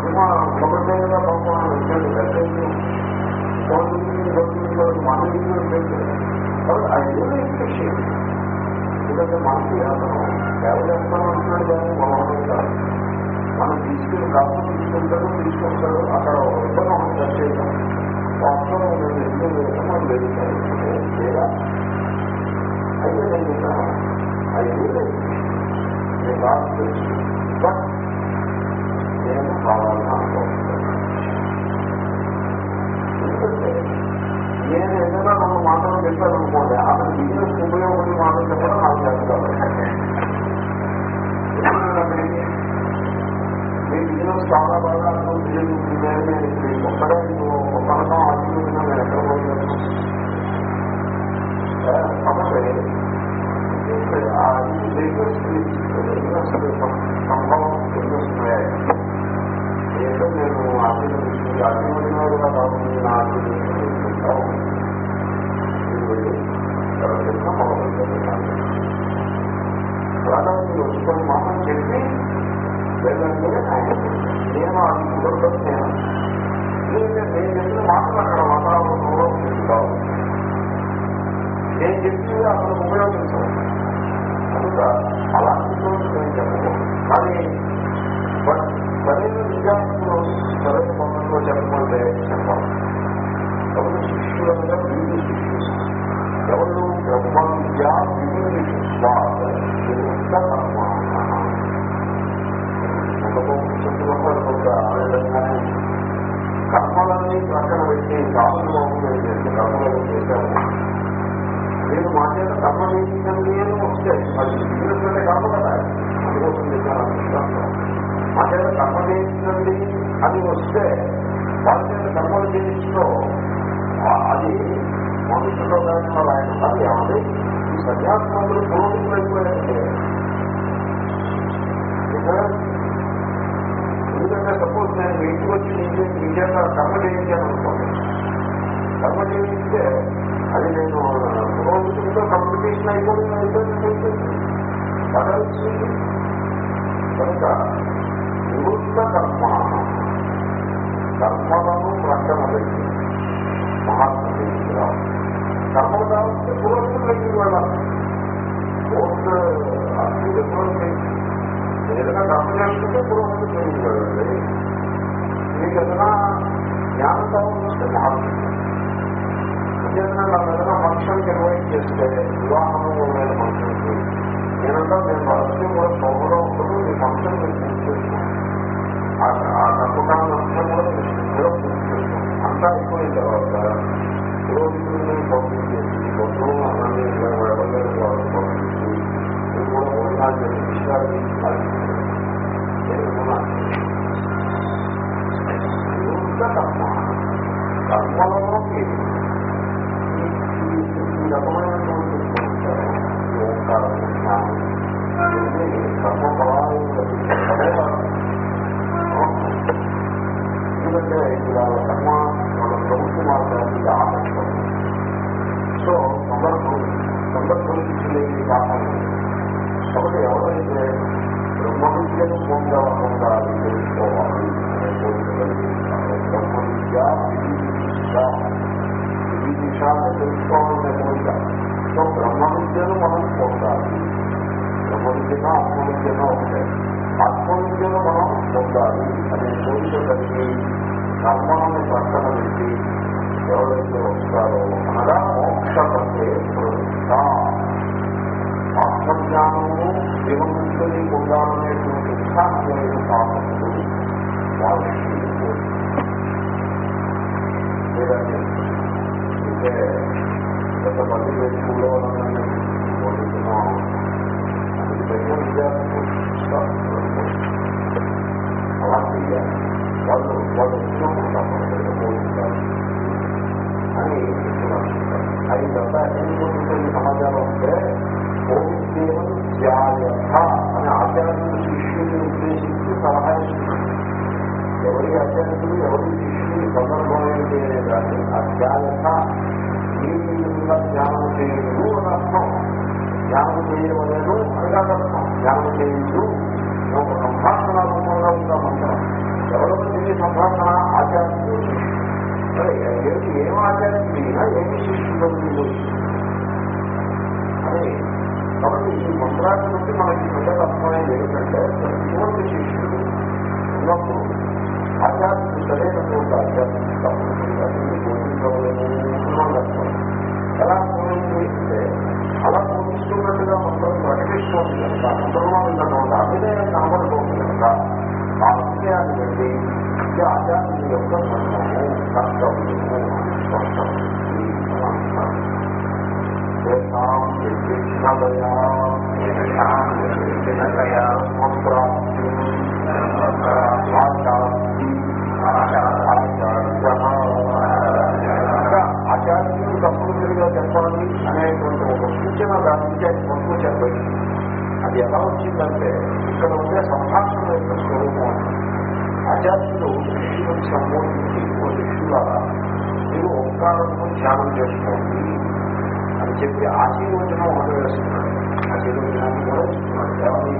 అభిమానం ఏదో ఇచ్చేసేది ఎందుకంటే మనకి అతను సేవ చేస్తామంటున్నాడు కానీ మనం కాదు. మనం తీసుకుని కాపు తీసుకుంటాడు తీసుకుంటాడు అక్కడ ఇద్దరు మనం చర్చేద్దాం వాస్తవం నేను ఎందుకు చేస్తాం మనం వెళ్తాను లేదా? అయితే నేను చెప్పాను అది బట్ నేను ఏదైనా రెండు మాటలు చెప్పాను అనుకోండి అతను బిజినెస్ ఉపయోగపడి మాటలు చెప్పడం నాకు చేస్తాను మీ బిజినెస్ చాలా బాగా నేను ఒక్కడే ఒక పథకం ఆశీర్వదించిన నేను ఎక్కడ పోతున్నాను కాబట్టి ఆ బిజినెస్ బిజినెస్ సంభవం బిజినెస్ ఏదో నేను ఆశీర్వదించి అభివృద్ధిగా కాకుండా నా ఆశీర్వదించాను అలాగే మీరు వచ్చుకొని మాత్రం చెప్పి లేదంటే నేను అది కుదరదు నేను నేను చెప్పిన మాటలు అక్కడ వాతావరణంలో కావు నేను చెప్పి అక్కడ ఉపయోగించాను కనుక అలాంటి just చేత అది మనుషుల్లో కానీ ఆయన అది ఈ సన్యాసములు పురోగతులు అయిపోయాయంటే ఎందుకంటే సపోజ్ నేను మీ ఇంటికి వచ్చి నీకే నిజంగా కర్మ చేయించాను అనుకోండి. కర్మ చేయిస్తే అది నేను పురోగతులతో కమ్యూనికేషన్ అయిపోయింది అయిపోయింది కనుక నివృత్త కర్మ కర్మలను ప్రక్కన పెట్టి మహాత్ములు కర్మలు కావాలంటే పురోగతులు దగ్గరికి వెళ్ళాలి పోస్ట్ ఎటువంటి ఏదైనా కర్మ చేసుకుంటే పురోగతి దగ్గరికి వెళ్ళండి మీకు ఏదైనా జ్ఞానం కావాలంటే మహాత్ములు ఏదైనా నా ఏదైనా ఫంక్షన్ నిర్వహించి చేస్తే వివాహంలో నేను ఫంక్షన్కి నేనంతా నేను భరతని కూడా సౌకర్యం ఉంటుంది ఈ ఫంక్షన్ నేను పూర్తి చేస్తాను ఆ కర్మకాలం అంతా కూడా నేను పూర్తి చేస్తాను అంతా అయిపోయిన తర్వాత పురోహితుల్ని పంపించేసి బంధువులు అన్నీ ఎవరైనా వాళ్ళు పంపించి ఇది కూడా భోజనాలు చేసి విషయాలు కర్మ కర్మలలోకి ఈ రకమైనటువంటి ఓంకారం కర్మ ఫలాలు ఎందుకంటే ఇలా కర్మ మన ఆకర్షణ సో సందర్భం సందర్భం ఇచ్చేది కాకుండా కాబట్టి ఎవరైతే బ్రహ్మవిద్యను పొందకుండా తెలుసుకోవాలి అనే కోరిక కలిగి బ్రహ్మ విద్య ఈ విషయాన్ని తెలుసుకోవాలనే కోరిక సో బ్రహ్మ విద్యను మనం పొందాలి. బ్రహ్మ విద్యను ఆత్మ విద్యను ఒకటే మనం పొందాలి అనే కోరిక కలిగి కర్మాన్ని ప్రక్కన పెట్టి ఎవరైతే వస్తారో అనగా మోక్ష అంటే ఆత్మజ్ఞానము జీవముక్తిని పొందాలనేటువంటి ఉత్సాహమైన కారణములు వాళ్ళకి లేదండి అంటే గత పది దేశంలో అది విద్యార్థులు అలా చేయాలి వాళ్ళు వాళ్ళు పోతుంటారు అని అది ఇదంతా ఎన్ని సమాచారం ఉంటే ఓం ధ్యాయత అనే ఆచార్యులు శిష్యుని ఉద్దేశించి సలహా ఇస్తున్నారు ఎవరి ఆచార్యులు ఎవరి శిష్యుని సందర్భం ఏంటి అనే దాన్ని అధ్యాయత ఈ విధంగా ధ్యానం చేయదు అని అర్థం ధ్యానం చేయవలేదు అనగా అర్థం ధ్యానం చేయదు యొక్క మనము కష్టం స్పష్టం ఆచార్యులు తప్పుడు తిరిగా చెప్పాలి అనేటువంటి ఒక సూచన దాని నుంచి ఆయన పట్టుకు చెప్పండి అది ఎలా వచ్చిందంటే ఇక్కడ ఉండే సంభాషణ యొక్క ఆచార్యులు శిష్యులను సంబోధించి ఓ శిష్యులారా మీరు ఓంకారంతో ధ్యానం చేసుకోండి అని చెప్పి ఆశీర్వచనం ఒకటి వేస్తున్నాడు. ఆశీర్వచనాన్ని కూడా ఇస్తున్నాడు కేవలం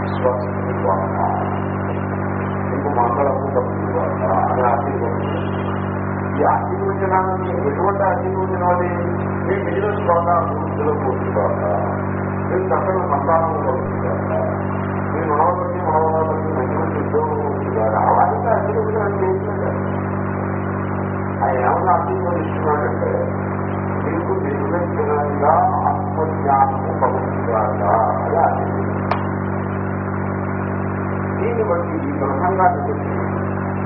విశ్వాసం మీకు మంగళము తప్పు అని ఆశీర్వచనం ఈ ఆశీర్వచనాన్ని ఎటువంటి ఆశీర్వచనం మీ బిజినెస్ ద్వారా అభివృద్ధిలో కూర్చుకోవాల మీరు చక్కగా సంతానం కలుగుతారా మీ మనవాళ్ళకి మనవాళ్ళకి మంచి మంచి ఉద్యోగం ఆయన ఏమన్నా ఆశీర్వదిస్తున్నాడంటే మీకు నిర్వచనంగా ఆత్మజ్ఞానము కలుగుతుందా అది ఆశీర్వదించారు దీన్ని బట్టి ఈ ప్రసంగాన్ని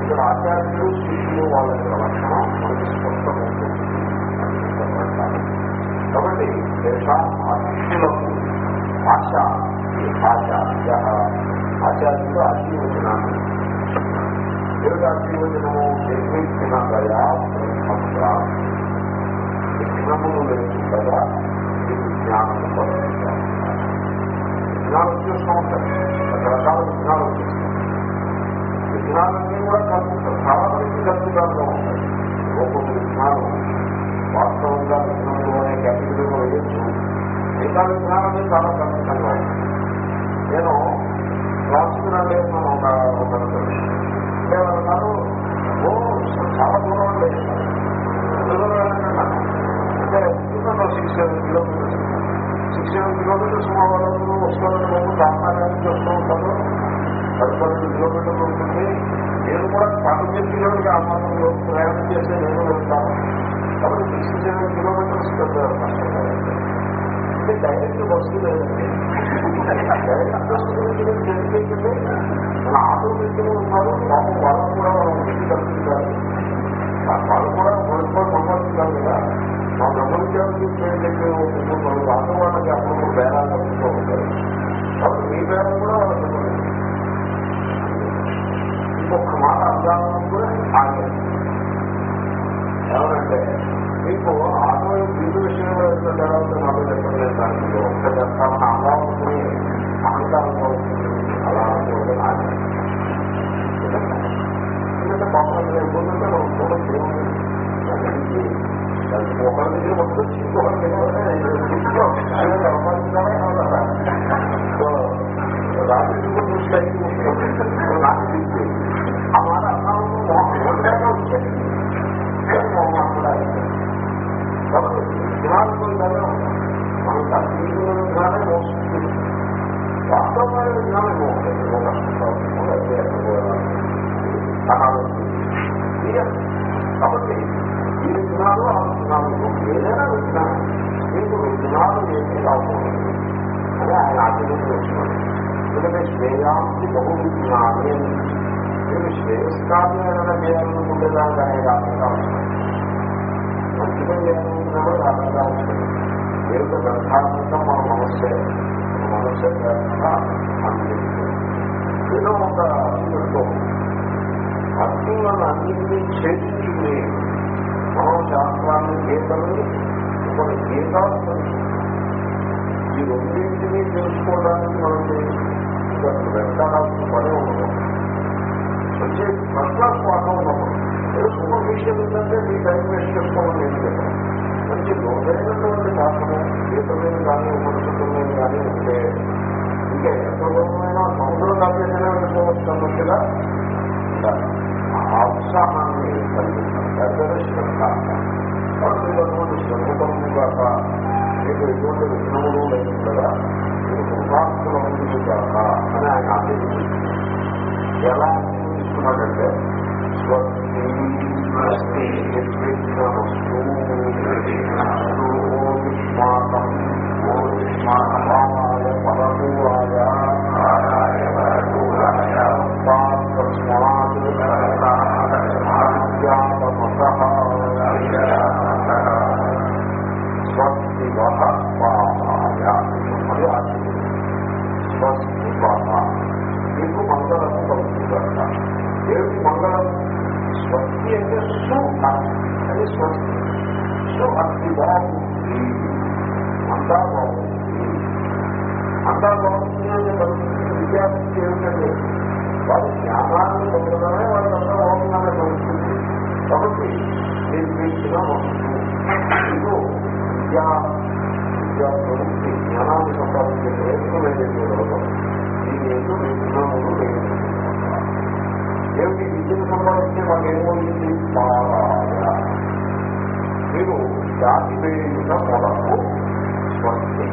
ఇక్కడ ఆచార్యులు శిష్యులు వాళ్ళ యొక్క లక్షణం మనకి స్పష్టమవుతుంది కాబట్టి ఆ శిష్యులకు ఆశ ఈ ఆచార్య ఆచార్యులు ఆశీర్వచనాన్ని ఏమిటి ఆశీర్వచనము నిర్మించినదయా బ్రహ్మత్ర విఘ్నములు లేకుండా మీకు జ్ఞానము పడుతుంటారు విఘ్నాలు వచ్చేస్తూ ఉంటాయి రకరకాల విఘ్నాలు వచ్చేస్తాయి విఘ్నాలన్నీ కూడా కలుపుతారు చాలా మందికి కలుపుతారుగా ఉంటాయి ఒక్కొక్క విఘ్నాలు వాస్తవంగా విఘ్నములు అనే కేటగిరీలో వేయచ్చు మిగతా విఘ్నాలన్నీ చాలా కలుపుతంగా ఉంటాయి నేను రాసుకున్నాను ఒక ఒక ఓ చాలా దూరం లేదు దూరం ఎందుకంటే six seven kilometres six seven kilometres మా వాళ్ళందరూ వస్తున్నారు వస్తూ ఉంటారు. పది పన్నెండు కిలోమీటర్లు ఉంటుంది. నేను కూడా పన్నెండు కిలోమీటర్ ఆ మాత్రంలో ప్రయాణం చేస్తే నేను వెళ్తాను. కాబట్టి సిక్స్ సెవెన్ కిలోమీటర్స్ పెద్ద కష్టం. అంటే డైరెక్ట్ బస్సు లేదండి డైరెక్ట్ బస్సు తెలియజేయండి మన ఆటో వ్యక్తులు ఉన్నారు పాపం వాళ్ళు కూడా మనం వ్యక్తి కలుపుతారు వాళ్ళు కూడా మొదటి సంపాదించాలి కదా మా బ్రహ్మవిద్యానికి చెప్పి వాళ్ళు ఆటో వాళ్ళకి అప్పుడు బేరాలు కలుపుతూ ఉంటారు కాబట్టి మీ బేరం కూడా వాళ్ళకి ఇంకొక మాట అర్థాలను కూడా ఆగలేదు ఏమనంటే మీకు ఆటో బిల్లు విషయంలో ఎంత తర్వాత నాకు చెప్పలేదు దాంట్లో ఒక్క చెప్తామని అలా ఎందుకంటే పాపం లేకపోతే మనం కూడా దేవుడు ఒకరి దగ్గర మొత్తం సంపాదించాలని రాత్రి నాకు తెలిసి ఆ మాట అన్నాము వచ్చాయి విజ్ఞానంగానే ఉంటాం మనం కల్పించిన విజ్ఞానం మోస్తుంది వాస్తవమైన విజ్ఞానం మోస్తుంది కాబట్టి ఈ విజ్ఞానం ఆ విజ్ఞానం ఏదైనా విజ్ఞానం మీకు విజ్ఞానం ఏమీ రాకూడదు అని ఆయన ఆచరించి వచ్చినాడు ఎందుకంటే శ్రేయాంతి బహు విజ్ఞానే మీరు శ్రేయస్కాన్ని ఏమైనా చేయాలనుకుంటేదానికి అనేది ఆటంగా వస్తుంది మంచి పని ఆటంగా మన మనస్సే మన మనస్సే కాకుండా ఏదో ఒక అర్థంతో అర్థులను అన్నింటినీ ఛేదించుకుని మనం శాస్త్రాన్ని గీతల్ని కొన్ని గీతాలు ఈ రెండింటినీ తెలుసుకోవడానికి మనకి వెంటాడాల్సిన పని ఉండదు వచ్చే ఫస్ట్ క్లాస్ ఉన్నప్పుడు ఏదో ఉందంటే మీ టైం వేస్ట్ చేసుకోవాలని మంచి లోతైనటువంటి శాస్త్రము గీతమైన కానీ ఉపనిషత్తుమైన కానీ ఉంటే ఇంకా ఎంత దూరమైన సముద్రం దాటేసినా వెళ్ళిపోవచ్చు అన్నట్టుగా ఆ ఉత్సాహాన్ని కలిగిస్తాం పెద్దల స్వరూపము కాక మీకు ఎటువంటి విఘ్నములు లేకుండా మీరు కృపాస్తుల ముందు కాక ఎలా ఆశిస్తున్నాడంటే స్వస్తి స్వస్తి నిర్విఘ్నమస్తు ఓష్మాకం ఓష్మాయ పరమూలాయ తస్మాత్ స్వస్తి వహ పాయ అది ఆశించింది స్వస్తి వహ మీకు మంగళం కలుగుతుందట ఏమిటి మంగళం స్వస్తి అంటే సు అది స్వస్తి సు అస్తి బాగుంది అంతా బాగుంది అంతా బాగుంది అని కలుగుతుంది విద్యార్థి ఏమిటంటే వారి జ్ఞానాన్ని పొందడమే వాళ్ళకి అంతా బాగుందని కలుగుతుంది కాబట్టి నిర్మించిన వస్తువు ఇది విద్యా విద్యా ప్రవృత్తి జ్ఞానాన్ని సంపాదించే ప్రయత్నం ఏదైతే కలదో దీని ఎందుకు విఘ్నములు లేదు ఏమిటి విద్యను సంపాదించే మాకు ఏమవుతుంది పారాయ మీరు జాతి వేయుట కొరకు స్వస్తి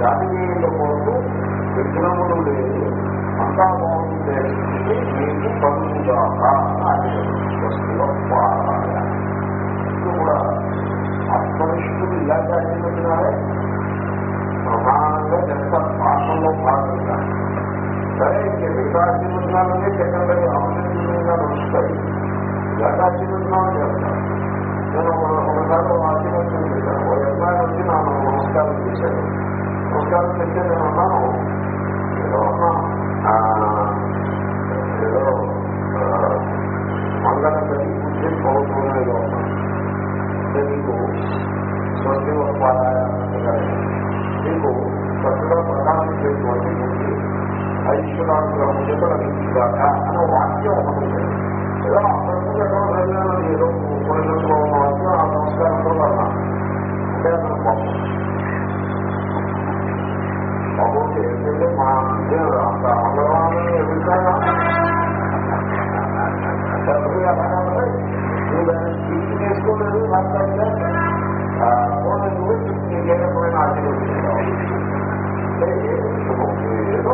జాతి వేయుట కొరకు విఘ్నములు లేదు అంతా బాగుండే స్థితి మీకు కలుగుదాక స్వస్తిలో పారాయ ఇప్పుడు కూడా ఆత్మనిష్ఠులు ఇలాంటి ఆచరించినారే ప్రధానంగా చెప్తారు పాఠంలో భాగంగా సరే ఇంక మిగతా చిరునామే సెకండరీ ఆపరేషన్గా నడుస్తాయి ఇలాంటి చిరునామా చేస్తాను నేను ఒకసారి ఆశీర్వచనం చేశాను ఒక అమ్మాయి వచ్చి నాకు నమస్కారం చేశాను నమస్కారం చేస్తే నేను అన్నాను నేను అన్నా ఏదో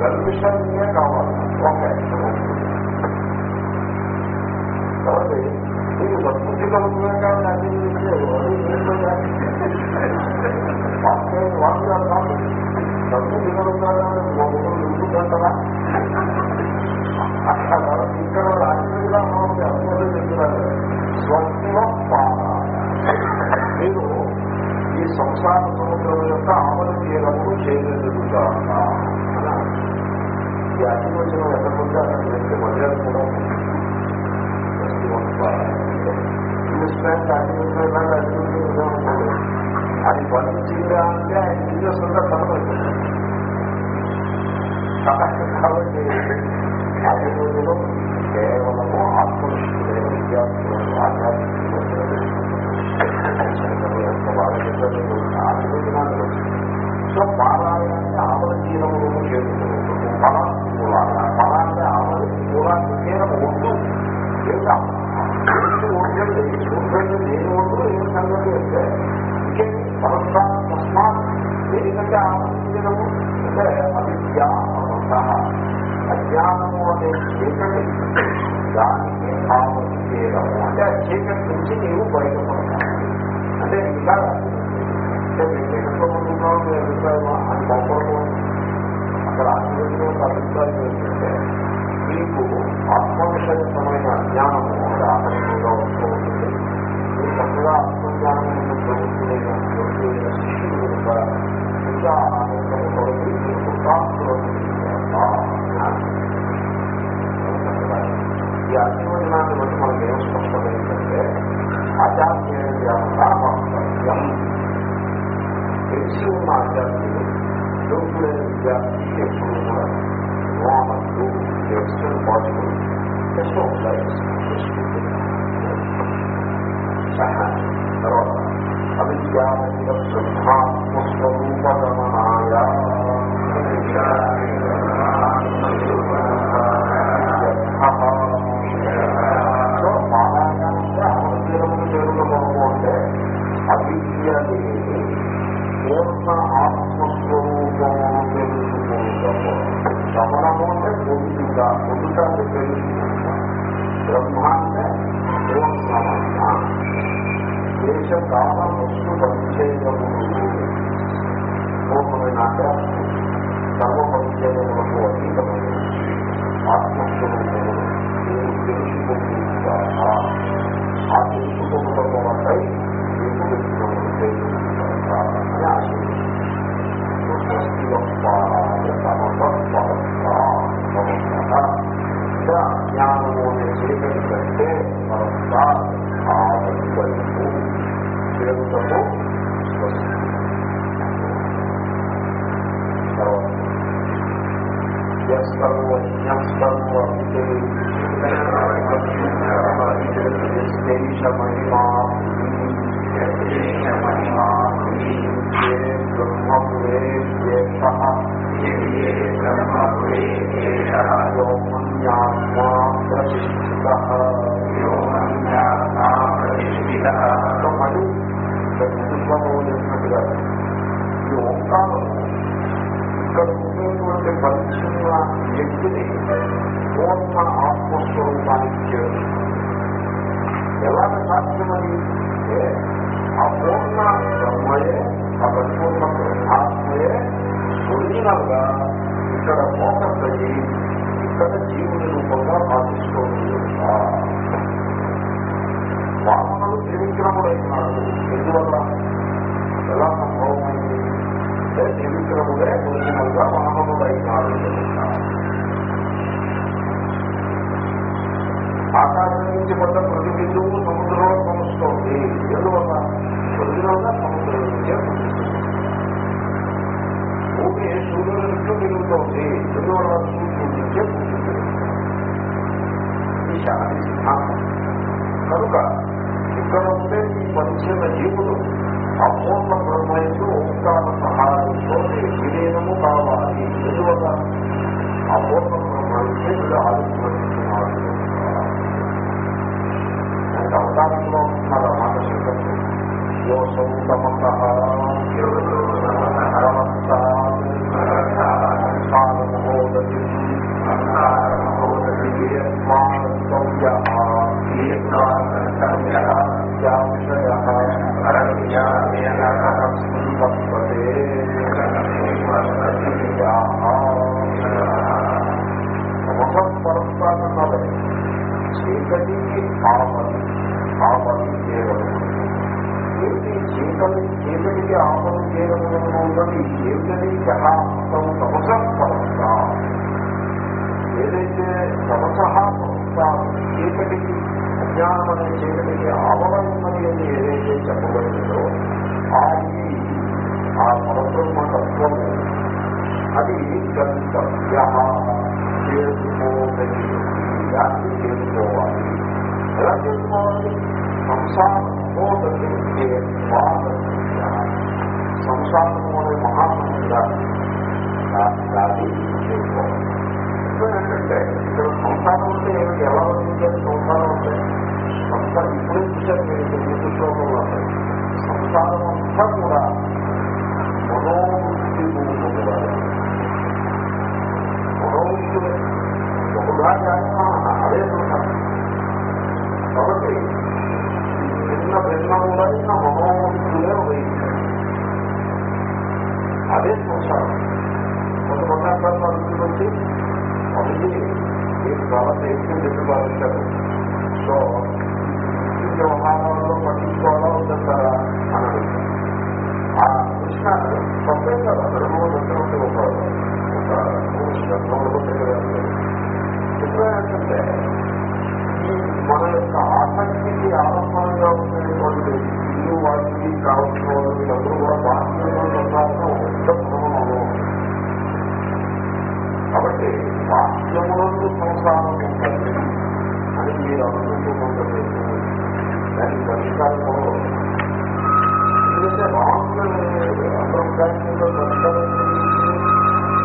గర్భిషంగా కావాలి ఓకే. కాబట్టి నీకు సంతృప్తి కలుగుతుంది కానీ అన్ని వాక్యం వాక్యాలు కాదు సంతృప్తి కలుగుతారని ఉంటుందంటారా అక్కడ ఈ అభివజనాన్ని బట్టి మనకి ఏం స్పష్టం ఏంటంటే ఆధ్యాత్మిక వాస్తవ్యం తెలిసి ఉన్న ఆధ్యాత్మికం లోపలే విద్యార్థి ఎప్పుడు కూడా రావద్దు తర్వాత ఆత్మస్వరూపము తెలుసుకోవడం సమరము అంటే పొద్దుగా పొద్దుగా తెలుసు కామస్సు పరిచయములు నాకస్తు సర్వ పరిచయములకు అతీతమైన ఆత్మస్వరూపము నేను తెలుసుకుంటున్నా ఆ తెలుసుకోవడం వల్లై నేను తెలుసుకోవడం అని ఆశిస్తుంది జగత్తము సర్వజ్ఞం సర్వ మహిమా బంధించబడ్డ ప్రతి బిందువు సముద్రంలో కలుస్తోంది ఎందువల్ల? సముద్రంలో సముద్రం భూమి సూర్యుడు చుట్టూ తిరుగుతోంది. ఎందువల్ల సూర్యుడు నుంచే ఈ కనుక ఉన్నది ఏదని జహాంతం తమస పరస్త ఏదైతే తమస పరస్త చీకటికి అజ్ఞానం అనే చీకటికి ఆవరణమనేది ఏదైతే చెప్పబడిందో ఆ ఆ పరబ్రహ్మ করলে এবারও কিন্তু সংসার আছে সংসার বিপরীত বিষয় পেয়েছে নির্দিষ্টভাবে সংসার অবস্থা করা মনোবৃত্তি গুণ হতে পারে মনোবৃত্তি বহুধা যায় না আরে প্রধান కాబట్టి చిన్న భిన్నములైన మనోవృత్తులే వహించారు అదే సంసారం కొంతమంది అక్కడ వచ్చి అభివృద్ధి మీరు చాలా తేలిక చెప్పి భావించారు సో ఈ వ్యవహారాల్లో పట్టించుకోవాలా వద్దంటారా అని అడుగుతారు ఆ కృష్ణ తప్పే కదా ధర్మం దర్శనంతో ఒక ఒక ధర్మంలో ఈ మన యొక్క ఆసక్తికి ఆరంభంగా ఉండేటువంటి ఇల్లు వాటికి కావాల్సిన వాళ్ళు వీళ్ళందరూ కూడా బాధ్యతలు ఉండాలని ఒక పెద్ద భ్రమం కాబట్టి వాక్యములందు సంసారం ఉంటుంది అని మీరు అనుకుంటూ ఉంటుంది దానికి పరిష్కారం ఎందుకంటే రాంగ్ అండర్స్టాండింగ్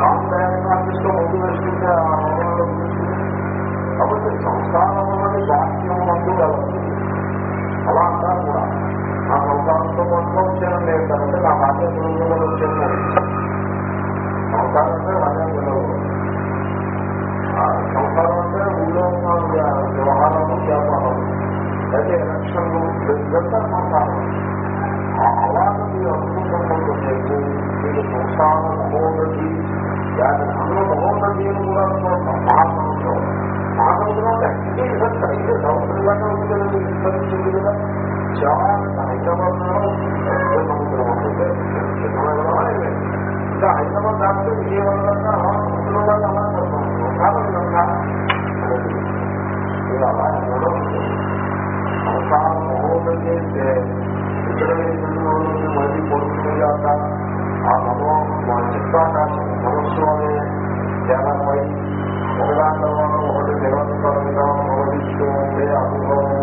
రాంగ్ డయాగ్నాసిస్లో ముందు వేసుకుంటే ఆ రోగంలో కాబట్టి సంసారం అన్నది వాక్యములందు కలదు. అలా అంటారు కూడా. నా సంసారంతో మొత్తం వచ్చాను లేదు కాబట్టి నా వచ్చాను. సంసారం అంటే ఊళ్ళో ఉన్న వ్యవహారాలు వ్యాపారాలు అయితే ఎలక్షన్లు ఇదంతా సంసారం అలాగే మీరు అనుకుంటున్నప్పుడు మీరు సంసారం మహోన్నతి దాని అందులో మహోన్నతి కూడా అంటే ఇదంతా విస్తరించింది కదా చాలా సముద్రం ఉంటుంది ఇంకా హైదరాబాద్ దాంట్లో విజయవాడ సముద్రంలాగా ဒီလိုပါလို့လုပ်တယ်။အဆောင်ဘုံတဲ့တဲ့ဒီလိုမျိုးမျိုးဝင်ပေါ်နေတာကအမဘောမချစ်တာကဘုရားဆောင်းရဲ့ဇာတ်ဝိုင်းဘုရားတော်ကိုဟောတဲ့တော်တော်ကိုဟောတဲ့ရှင်ရဲ့အဘိုး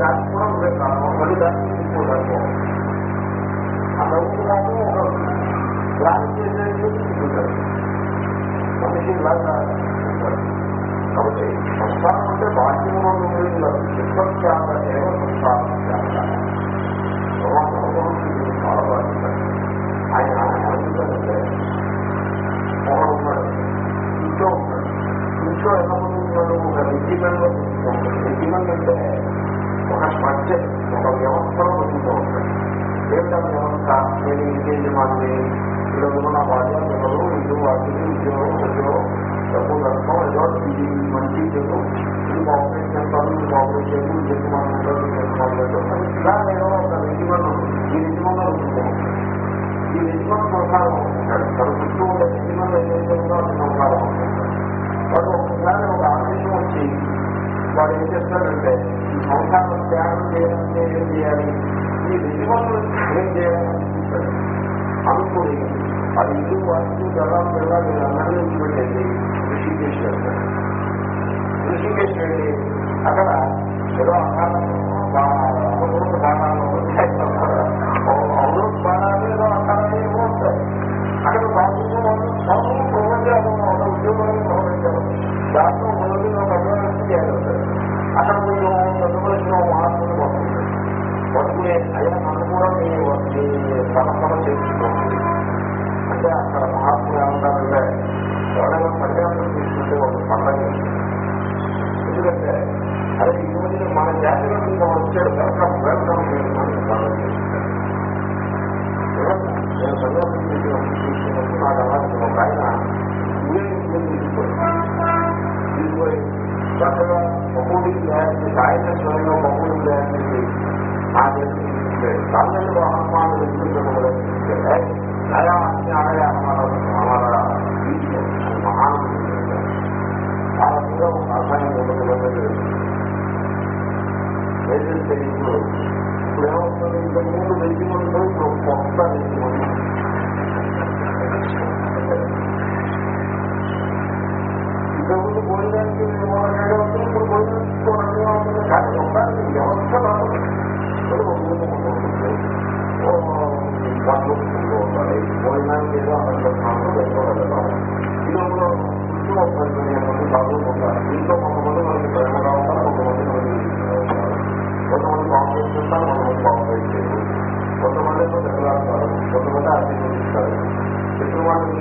దాచుకోవడం నువ్వే కారణం మళ్ళీ దాన్ని తీసుకోవడానికి కాబట్టి సంసారం అంటే బాధ్యంలో చిత్తాక ఏమో సంసారం చాలా బాధ్యత ఆయన ఏమంటారంటే ఒకడు ఉన్నాడు ఇంట్లో ఉన్నాడు ఇంట్లో ఎలా ఉన్నాడు ఒక రెజిమెంట్లో రెజిమెంట్ అంటే ఒక స్ట్రక్చర్ ఒక వ్యవస్థలో బతుకుతూ ఉంటాడు ఏమిటా వ్యవస్థ నేను ఇంకేంటి మాది పిల్లలు నా భార్య ఇల్లు వాటిని ఉద్యోగం ఉద్యోగం డబ్బు నష్టం ఏదో ఇది మంచి చెడు ఇది కాపరేట్ చేస్తాను ఇది కాపరేట్ చేయదు ఇది మాట్లాడలేదు ఇలా నేను ఒక రెజిమెంట్ ఈ రెజిమెంట్ ఈ రెజిమెంట్ సంసారం తన చుట్టూ ఉండే రెజిమెంట్ ఏదైతే ఉందో అది సంసారం వాడు ఒకసారి ఒక ఆదేశం వచ్చి వాడు ఏం చేస్తాడంటే ఈ సంసారం త్యాగం చేయాలంటే ఏం చేయాలి? ఈ రెజిమెంట్ ఏం చేయాలి అనుకుని అది ఇల్లు వాస్తు జలాలు పిల్ల వీళ్ళందరినీ విడిచిపెట్టేసి ఋషికేశ్ వెళ్తాడు ఋషికేశ్ వెళ్ళి అక్కడ ఏదో ఆహారం అమృత బాణాలు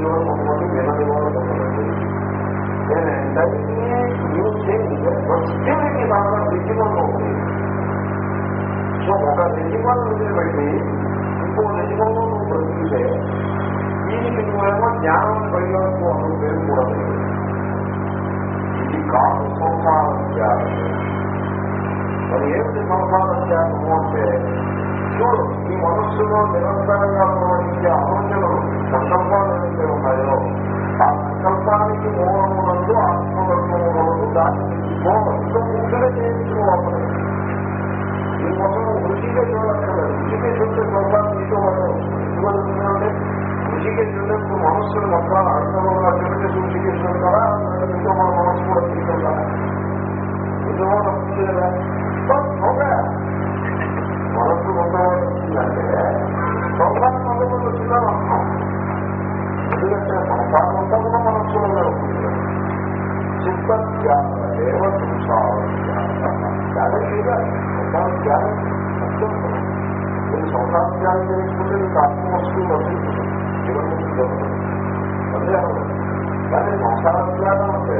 చెప్పిన వాళ్ళు విలువలు కొంతమంది వినని వాళ్ళు కొంతమంది నేను entirely new thing but still ఇది బాగా రిజిమల్ ఉంది సో ఒక రిజిమల్ వదిలిపెట్టి ఇంకో రిజిమల్లో నువ్వు బ్రతికితే దీనికి నువ్వేమో జ్ఞానం పైలకు అను పేరు కూడా లేదు ఇది కాదు సంసార త్యాగం మరి ఏమిటి సంసార త్యాగము అంటే చూడు ఈ మనస్సులో నిరంతరంగా ప్రవహించే ఆలోచనలు సంకల్పాలు ఏవైతే ఉన్నాయో ఆ సంకల్పానికి మూలమునందు ఆత్మతత్వమునందు దానికి మూలంతో ముఖ్యంగా చేయించుకోవాలి దీనికోసం ఋషికే చూడక్కర్లేదు ఋషికే చూస్తే సంసారం తీసుకోవాలి ఎందుకంటే ఋషికే చూడేందుకు మనస్సును మొత్తం అర్థంలో అటువంటి ఋషికే చూడతారా ఇంకో మన మనస్సు కూడా తీసుకెళ్తారా ఇంకో వస్తుంది కదా మనస్సు మొత్తం వచ్చిందంటే సంసారం మొదలు వచ్చిందని అర్థం ఎందుకంటే సంసారం అంతా కూడా మనస్సులో ఉంటుంది చిత్తత్యాగ దేవ సంసారం త్యాగం చేయాలి సంసారం త్యాగం అత్యంతం మీరు సంసారం చేసుకుంటే మీకు ఆత్మవస్తువు లభిస్తుంది జీవనముక్తి దొరుకుతుంది కానీ సంసారం అంటే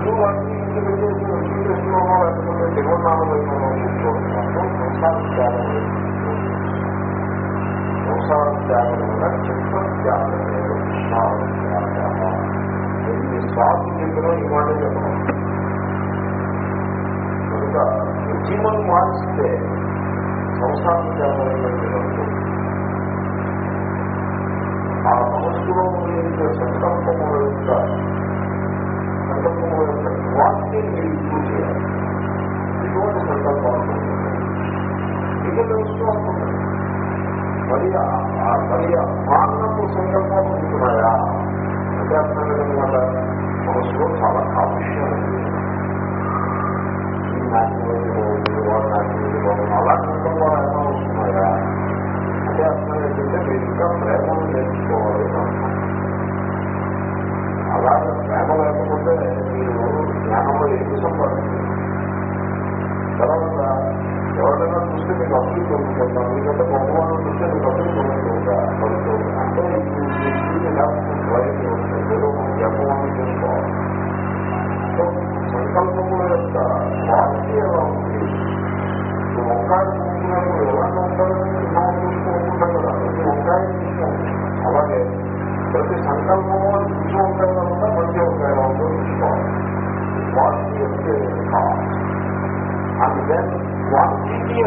నువ్వు అన్ని ఇంటి పెట్టేసి శ్రీకృష్ణమో లేకపోతే తిరువన్నామలైన కూర్చోవడం సంసారం త్యాగం వల్ల ఈ స్వామి ఈ మాట చెప్పడం కనుక ఉద్యమం మారిస్తే సంసారం ఆ మనస్సులో ఉండే సంకల్పముల యొక్క సంకల్పముల యొక్క క్వాలిటీని మీరు ఇంప్రూవ్ చేయాలి సంకల్పాలు ఇక తెలుస్తూ ఉంటుంది మరి మరి మానవ సంకల్పాలు ఉంటున్నాయా అంటే అర్థం మనసులో చాలా కాలుష్యం అలా సంకల్పాలు ఏమైనా వస్తున్నాయా అంటే అర్థం ఏంటంటే మీరు ఇంకా ప్రేమను నేర్చుకోవాలి అలాగే ప్రేమ లేకపోతే మీరు జ్ఞానంలో ఏమి సంపాదించారు తర్వాత ఎవరైనా చూస్తే మీకు అప్పులు కొనుక్కుంటాం ఎందుకంటే గొప్పవాళ్ళు చూస్తే మీకు అప్పులు కొనుక్కుంటా అంటే ఏదో చేసుకోవాలి సో యొక్క క్వాలిటీ ఎలా ఉంది వంకాయ చూసుకున్నప్పుడు ఎలా మనం చూసుకోకుండా కదా ప్రతి వంకాయ చూసుకోవాలి అలాగే ప్రతి సంకల్పము చూసి వంకాయ ఉందా మంచి వంకాయ చూసుకోవాలి క్వాలిటీ అండ్ దెన్ క్వాంటిటీ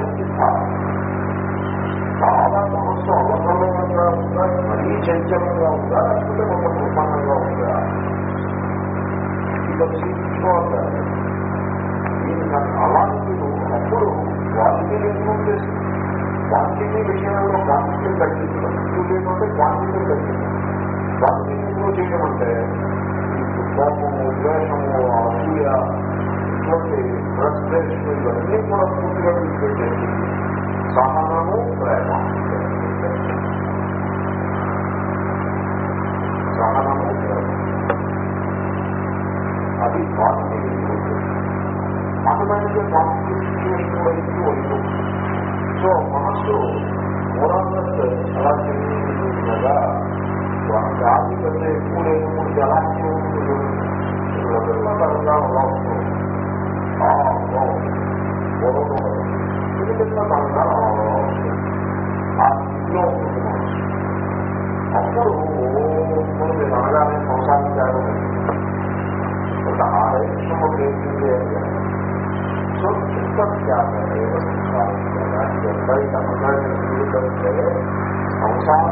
చాలా మనస్సు అవసరంగా ఉందా మరీ చంచలంగా ఉందా లేకపోతే కొంత ఉందా ఇది అలాంటి అప్పుడు క్వాలిటీని ఇంప్రూవ్ క్వాంటిటీ విషయంలో క్వాంటిటీ తగ్గించడం ఇంప్రూవ్ చేయమంటే క్వాంటిటీ తగ్గించడం క్వాంటిటీని ఇంప్రూవ్ చేయడం అంటే కోపము ద్వేషము అసూయ ఇటువంటి ఫ్రస్ట్రేషన్ ఇవన్నీ కూడా పూర్తిగా విడిపెట్టేసి సహనము ప్రేమ. సహనము ప్రేమ. అది క్వాంటిటీ ఆటోమేటిక్గా క్వాంటిటీ సిచ్యువేషన్ వైపు వస్తుంది సో మనస్సు మూలాన్నట్ అలా చెందిందిగా గాలి కంటే ఎక్కువ లేనప్పుడు జలాశయం పిల్లలంగా అలా ఉంటుంది చిన్న ఆ స్థితిలో ఉంటుంది అప్పుడు అనగానే సంసారం త్యాగం ఒక ఆరోగ్యంలో సో సుఖత్యాగేవ సంసారం ఎంతై ఎందుకంటే సంసార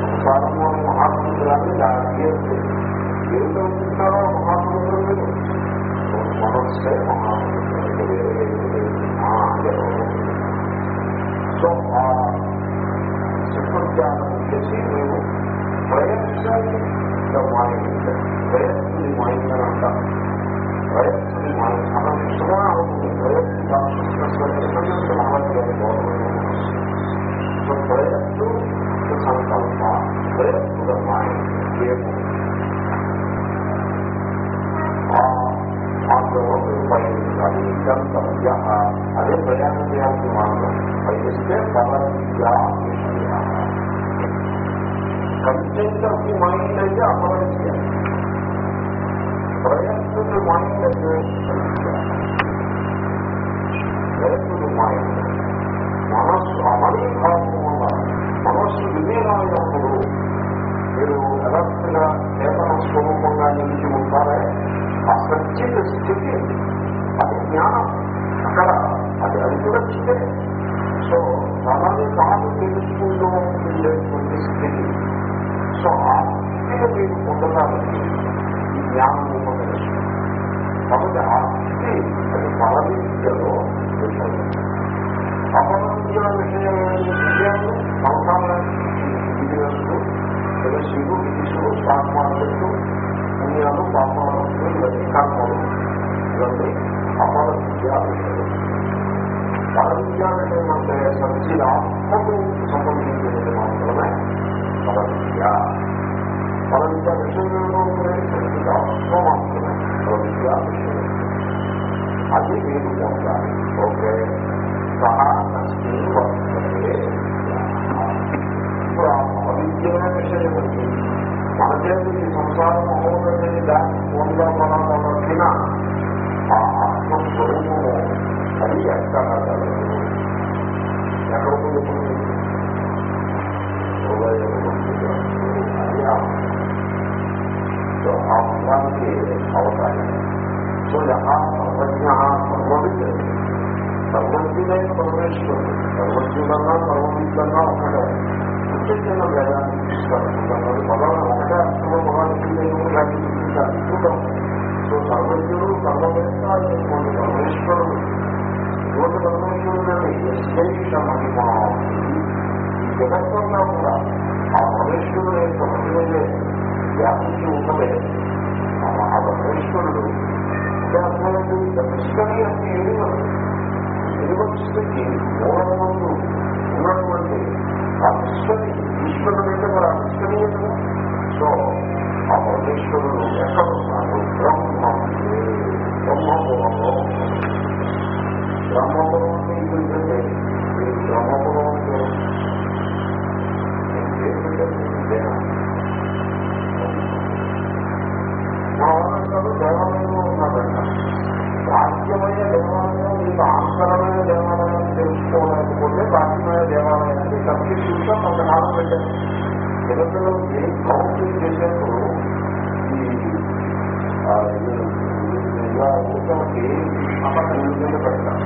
సంసారము అని మహాత్మురాన్ని దానికి ఏమిటనుకుంటారో మహాత్ములు మీరు మనస్సే సో ఆ చేసి మేము ప్రయత్నం మైండ్ మైండ్ అని అంటారు అదే ప్రయాణం చేయాల్సిన మార్గం పైస్తే పరంగా కంటెంట్ ఆఫ్ ది మైండ్ అయితే అపరిచయ ప్రయత్న మైండ్ అయితే ప్రయత్న మైండ్ మనస్సు అమరీభావం వల్ల మనస్సు విలీనమైనప్పుడు మీరు ఎలక్ట్గా చేతన స్వరూపంగా నిలిచి ఉంటారే ఆ సత్యత స్థితి అది జ్ఞానం అక్కడ అది అది కూడా సో తనని తాను తెలుసుకుంటూ ఉంటుంది స్థితి సో ఆ స్థితిని మీరు పొందడానికి ఈ కాబట్టి ఆ స్థితి అది పరవిద్యలో విషయం అపరవిద్య విషయం విషయాలు సంసారాన్ని బిజినెస్లు తెలిసిలు విషులు స్టాక్ మార్కెట్లు పుణ్యాలు పాపాలు ఇవన్నీ కర్మలు ఇవన్నీ అపర విషయం పర విషయం అంటే ఆత్మకు సంబంధించినది మాత్రమే పరవిద్య విద్య పర విద్యా విషయంలో సత్య ఆత్మ మాత్రమే పర విద్యా విషయం అది మీరు పొందాలి ఓకే సహా తస్మిన్ వర్తతే ఇప్పుడు ఆ అవిద్యమైన విషయం ఉంది మన చేతి ఈ సంసారం మహోదయని దాన్ని పొందమనమొదటిన ఆ ఆత్మస్వరూపము అది ఎక్కడ ఎక్కడ పొందుతుంది అది సో ఆ మంత్రానికి అవకాశం సో యహా సర్వజ్ఞ సర్వవిద్య సర్వజ్ఞుడైన పరమేశ్వరుడు. సర్వజ్ఞుడన్నా సర్వవిద్యన్నా ఒకటే ప్రత్యేకంగా వేదాన్ని చూస్తారు పదం ఒకటే అర్థంలో పదానికి చూద్దాం సో సర్వజ్ఞుడు సర్వవేత్త అనేటువంటి పరమేశ్వరుడు. ఇటువంటి పరమేశ్వరుడని విశేష మహిమ ఈ కూడా ఆ పరమేశ్వరుడు యొక్క మహిమయే వ్యాపించి ఉండలేదు ఆ పరమేశ్వరుడు అర్థమైంది దృష్టి అంటే ఎనిమల్ ఎనిమల్స్కి మూలమందు ఉన్నటువంటి ఆ విశ్వని ఈశ్వరుడు అంటే మరి ఆ విశ్వని కదా సో ఆ పరమేశ్వరుడు కొంతకాలం పెట్టారు జగత్తులోకి కౌంటింగ్ చేసేప్పుడు ఈ ఇలా ఊరికి అపకం కింద పెడతాం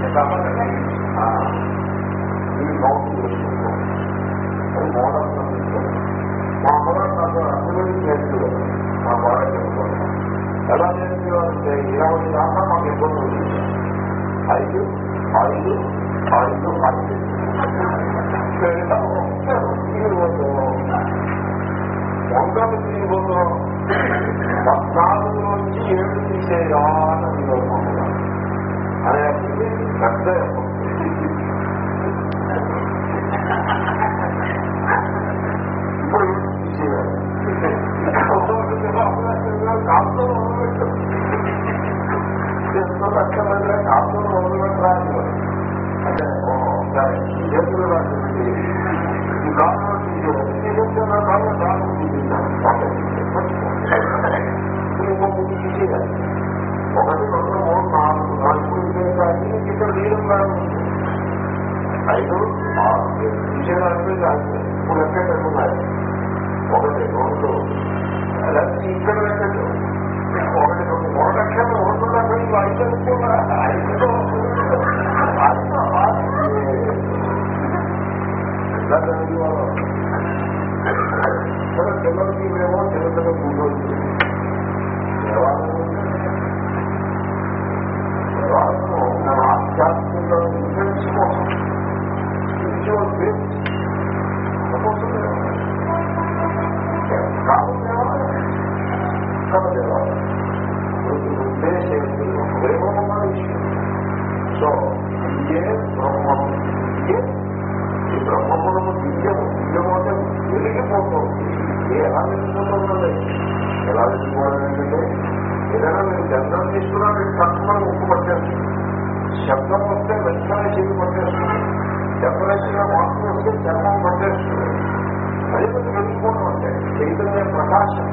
ప్రకాశం.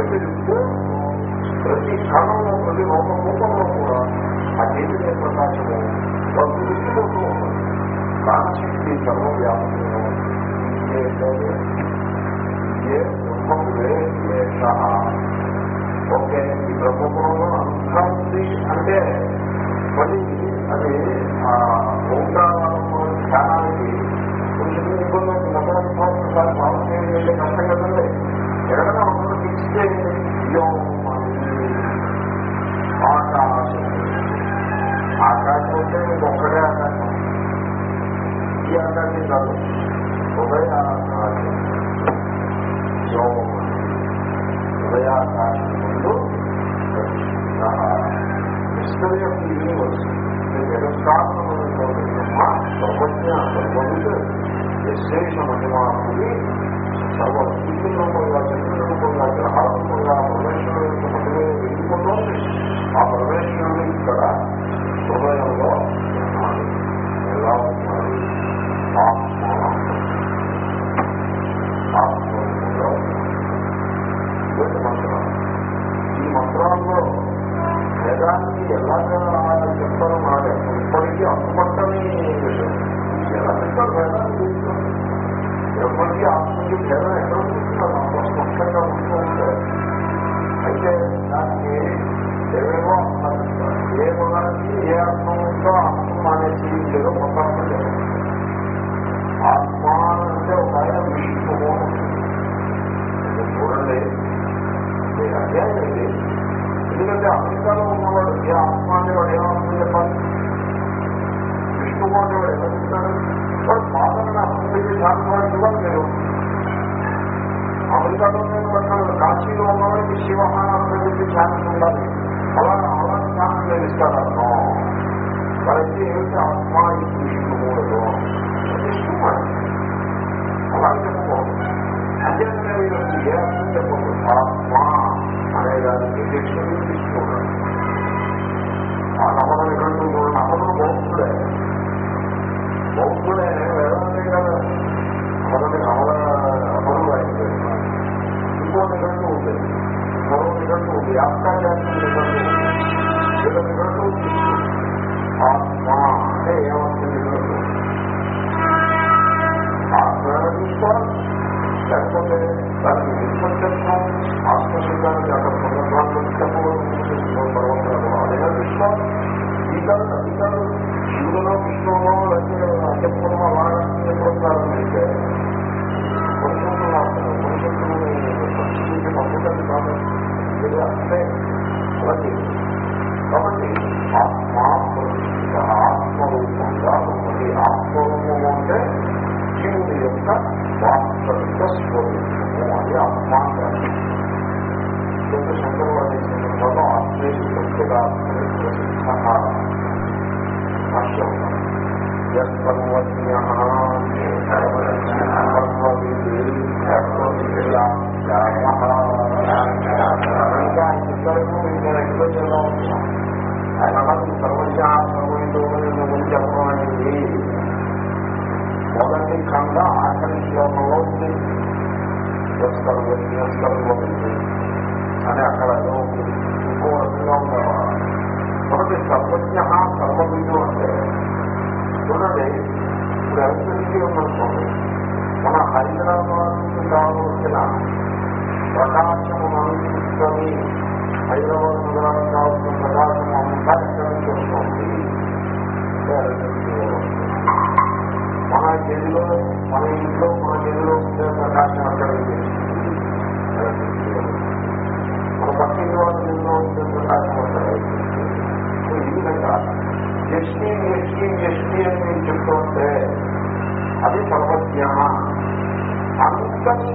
ఎప్పుడు ప్రతి క్షణంలో ప్రతి రూపం రూపంలో కూడా ఆ చైతన్య ప్రకాశము వాళ్ళు దృష్టిపోతూ ఉంటుంది. ప్రాణశక్తి సర్వవ్యాపకము ఏ బ్రహ్మములే ఏష ఓకే ఈ బ్రహ్మపురంలో అంతా ఉంది అంటే మళ్ళీ అది ఆ ఓంకారంలో ధ్యానానికి కొంచెం ఇబ్బంది మొత్తం ఒకసారి భావం చేయాలంటే కష్టం కదండి. ఎక్కడైనా ఒకరు ఫిక్స్ చేయండి ఆకాశం ఆకాశం అంటే మీకు ఒక్కడే ఆకాశం ఈ ఆకాశం కాదు ఉదయ ఆకాశం ఉదయాకాశం ముందు హిస్టరీ ఆఫ్ ది యూనివర్స్ జగత్కారణమైనటువంటి బ్రహ్మ సర్వజ్ఞ సర్వవిధ విశేష ఇక్కడ హృదయంలో ఎలా ఉన్నాడు ఆత్మ ఆత్మలో మంత్రం ఈ మంత్రాల్లో వేదానికి ఎలాగా చెప్పడం నాకు ఇప్పటికీ అందుపట్టని విషయం ఎలా చెప్తారు వేదాన్ని ఎవరికి ఆత్మకి భేదం ఎక్కడ చూస్తున్నారు స్పష్టంగా ఉంటూ అయితే దానికి ఏమేమో ఏవేమో ఏ గుణానికి ఏ అర్థం ఉందో ఆత్మ అనే ఏదో కొత్త లేదు ఆత్మ అంటే ఒక ఆయన విష్ణువు చూడండి అదే ఎందుకంటే అమెరికాలో ఉన్నవాడు ఏ ఆత్మ అంటే వాడు ఏమర్థం చెప్పాలి విష్ణువు అంటే వాడు ఎలా చెప్తాడు వాడు పాదన అర్థం పెట్టి కూడా మీరు అమెరికాలో నేను కాశీలో ఉన్నవాడికి శివ అభివృద్ధి ధ్యానం ఉండాలి. శాంతి వాళ్ళకి ఏమిటి ఆత్మ ఈ విష్ణువుడు విష్ణువు అలా చెప్పుకోవాలి అంతేకానే మీరు ఏ అర్థం చెప్పదు ఆత్మ అనేదానికి డిక్షనరీ తీసుకున్నాడు ఆ నమ్మకం ఇక్కడ నమ్మకం బౌద్ధుడే బౌద్ధుడే వేదాంతే కదా. అమలని అమల అమలు అయిపోయింది ఇంకో నిఘంటు ఉంది. మరో నిఘంటు ఉంది. ఆత్మజాతి అదేనా విశ్వాసం ఈ కాదు అది కాదు శివులలో విష్ణువులో లేకపోతే చెప్పడం అలాగా చెప్పడం ప్రారంభిస్తే ఈ విధంగా ఎస్టీ ఎస్టీ ఎస్టీ అని మీరు చెప్తుంటే అది సర్వజ్ఞ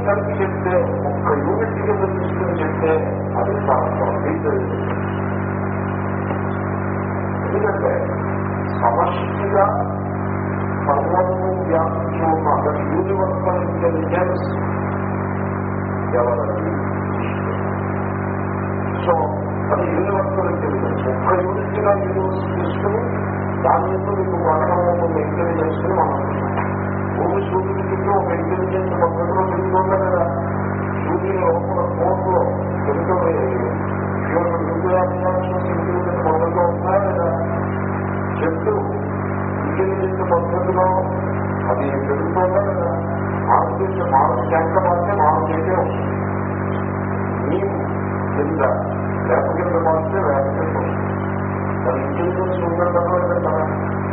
కలిపి చెప్తే ఒక్క యూనిట్ కింద తీసుకుని చెప్తే అది ఎందుకంటే సమష్టిగా సర్వము వ్యాపించి ఉన్న యూనివర్సల్ ఇంటెలిజెన్స్ సో అది యూనివర్సల్ ఇంటెలిజెన్స్ ఒక్క యూనిట్ యూనివర్స్ తీసుకుని దాని యొక్క మీకు ప్రకటన ఇంటెలిజెన్స్ని మనం భూమి సూర్యుడి చుట్టూ ఒక ఇంటెలిజెన్స్ పద్ధతిలో తిరుగుతుందా కదా. సూర్యుని లోపల కోర్టులో తెలుగు ఇంటెలిజెన్స్ పద్ధతిలో ఉన్నాయా లేదా చెట్టు ఇంటెలిజెన్స్ పద్ధతిలో అది పెరుగుతుందా లేదా మానవ చేసే మానవ శంక మాత్రమే మానవ చేసే వస్తుంది కింద వేప కింద మాత్రమే వేప కింద వస్తుంది దాని ఇంటెలిజెన్స్ ఉండటంలో కదా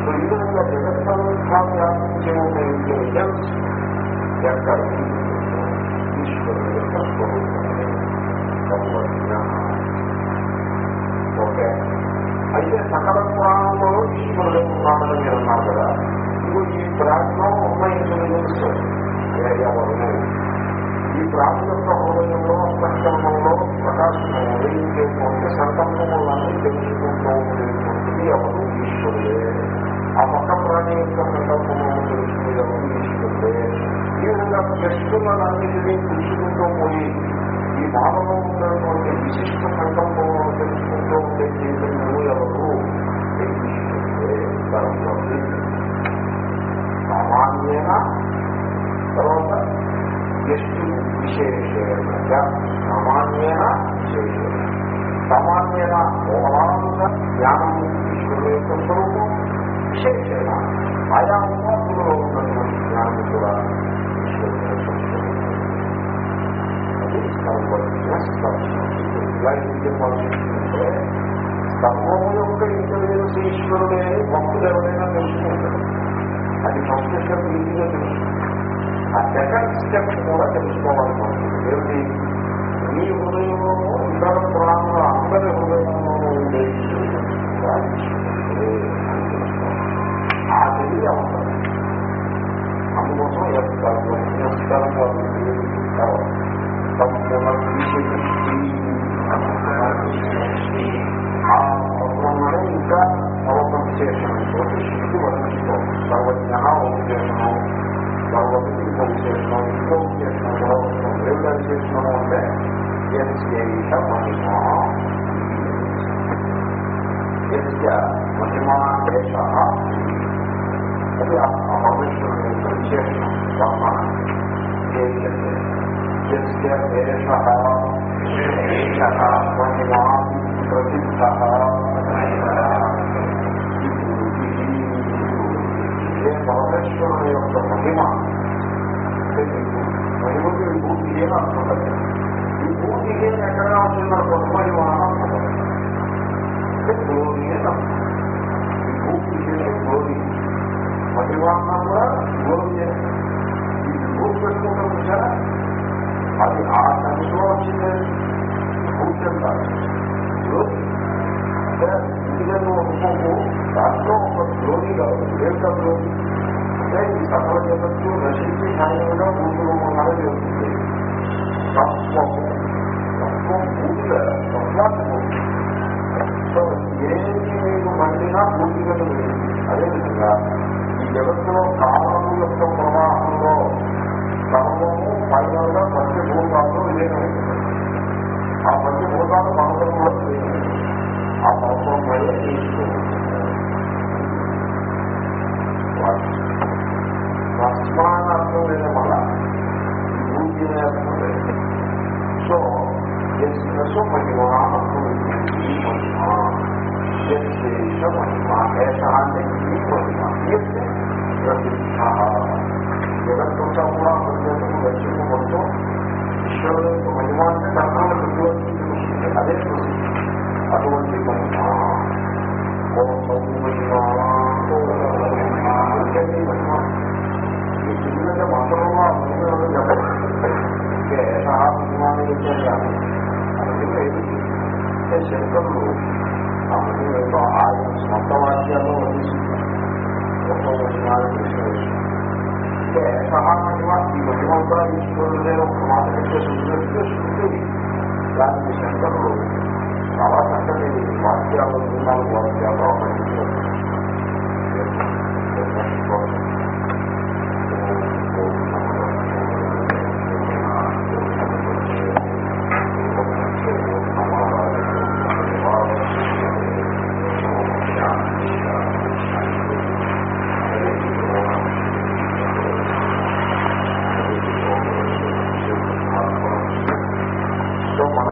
సో ఈ విధంగా జగత్తంతా వ్యాపించే ఒక ఇంటెలిజెన్స్ ఎక్కడ ఈశ్వరుడు యొక్క స్వరూపమే ఓకే అయితే సకల పురాణంలో ఈశ్వరుడు ఉన్నాడని మీరు అన్నారు కదా. ఇప్పుడు ఈ ప్రాంతంలో ఉన్న ఇంటెలిజెన్స్ ఎవరు ఈ ప్రాథమిక యొక్క హృదయంలో సంకల్పంలో ప్రకాశం ఉదయించేటువంటి సంకల్పములన్నీ తెలుసుకుంటూ ఉండేటువంటిది ఎవరు ఈశ్వరుడే ఆ పక్క ప్రాణి యొక్క సంకల్పము తెలుసుకునే ఎవరు ఈశ్వరుడే ఈ విధంగా ప్రశ్నలన్నింటినీ తెలుసుకుంటూ పోయి ఈ మానవం ఉన్నటువంటి విశిష్ట సంకల్పంలో తెలుసుకుంటూ ఉండే జీవితంలో ఎవరు ఈశ్వరుడే సర్వతి సామాన్యన? తర్వాత విశేషేణ సామాన్యేన విశేషేణ సామాన్యేన ఓవరాలుగా జ్ఞానం ఈశ్వరుడు యొక్క స్వరూపం విశేషేణ. ఆయా ఉపాధులలో ఉన్నటువంటి జ్ఞానం కూడా ఈశ్వరుడు యొక్క సర్వము యొక్క ఇంటెలిజెన్స్ ఈశ్వరుడే భక్తులు ఎవరైనా తెలుసుకుంటారు. అది ఫస్ట్ ఈజీగా తెలుసుకుంటారు ఆ సెకండ్ స్టెప్ కూడా తెలుసుకోవాలి ఏమిటి? మీ హృదయంలోనూ ఇతర పురాణంలో అందరి హృదయంలోనూ ఉండే ఆ తెలియ అవసరం. అందుకోసం ఎస్కరం ఆ అవసరంలోనే ఇంకా సర్వ శక్తి వర్ణిస్తాం సర్వజ్ఞ ఉపదేశం. ఇంకో విశేషణం ఇంకో విశేషణం కూడా వస్తుంది అంటే ఎంత మహిమ ఎంత మహిమా దేశ అది ఆ పరమేశ్వరుని యొక్క విశేషణం బ్రహ్మ దేశ మహిమా ప్రసిద్ధ ఏ పరమేశ్వరుని యొక్క మహిమ మహిమకి విభూతి ఏమి అర్థం లేదు విభూతికి ఎక్కడా ఉంటున్నారు కొత్త మహిమ అంటే గ్లోరీ అని అర్థం విభూతి గ్లోరీ మహిమ కూడా గ్లోరీ ఈ విభూతి పెట్టుకుంటాం చూసారా అది ఆ సంఖ్యలో వచ్చింది విభూతి అంటారు గ్లోరీ అంటే ఒక దాంట్లో ఒక గ్లోరీ కాదు ఏంటో గ్లోరీ అంటే ఈ సకల జగత్తు నశించి సాయంగా భూమిలో జరుగుతుంది తత్వము తత్వం పూర్తిగా తత్వాన్ని పూర్తి సో ఏది మీకు మండినా భూమిగా అదేవిధంగా ఈ జగత్తులో కాలము యొక్క ప్రవాహంలో సర్వము ఫైనల్గా పంచభూతాలు విలీనమైంది ఆ పంచభూతాలు పర్వతంలో విలీనమైంది ఆ పర్వతం పైన తస్మాన్ అర్థం లేదు మళ్ళా భూమి సో సో మహిమా మహిమ మహిమ ఏష అంటే ఈ మహిమ ఎస్ జగత్తంతా కూడా ప్రత్యేకం ఈశ్వరుడు యొక్క మహిమ అంటే శంకరులు ఆ యొక్క ఆయన స్వంత వాక్యాల్లో వర్ణిస్తున్నారు కోసం అంటే ఏషా ఈ మహిమంతా ఈశ్వరుడే ఒక మాట చెప్పేసి శృతి దానికి శంకరులు చాలా చక్కటి వాక్యాలు నాలుగు వాక్యాలు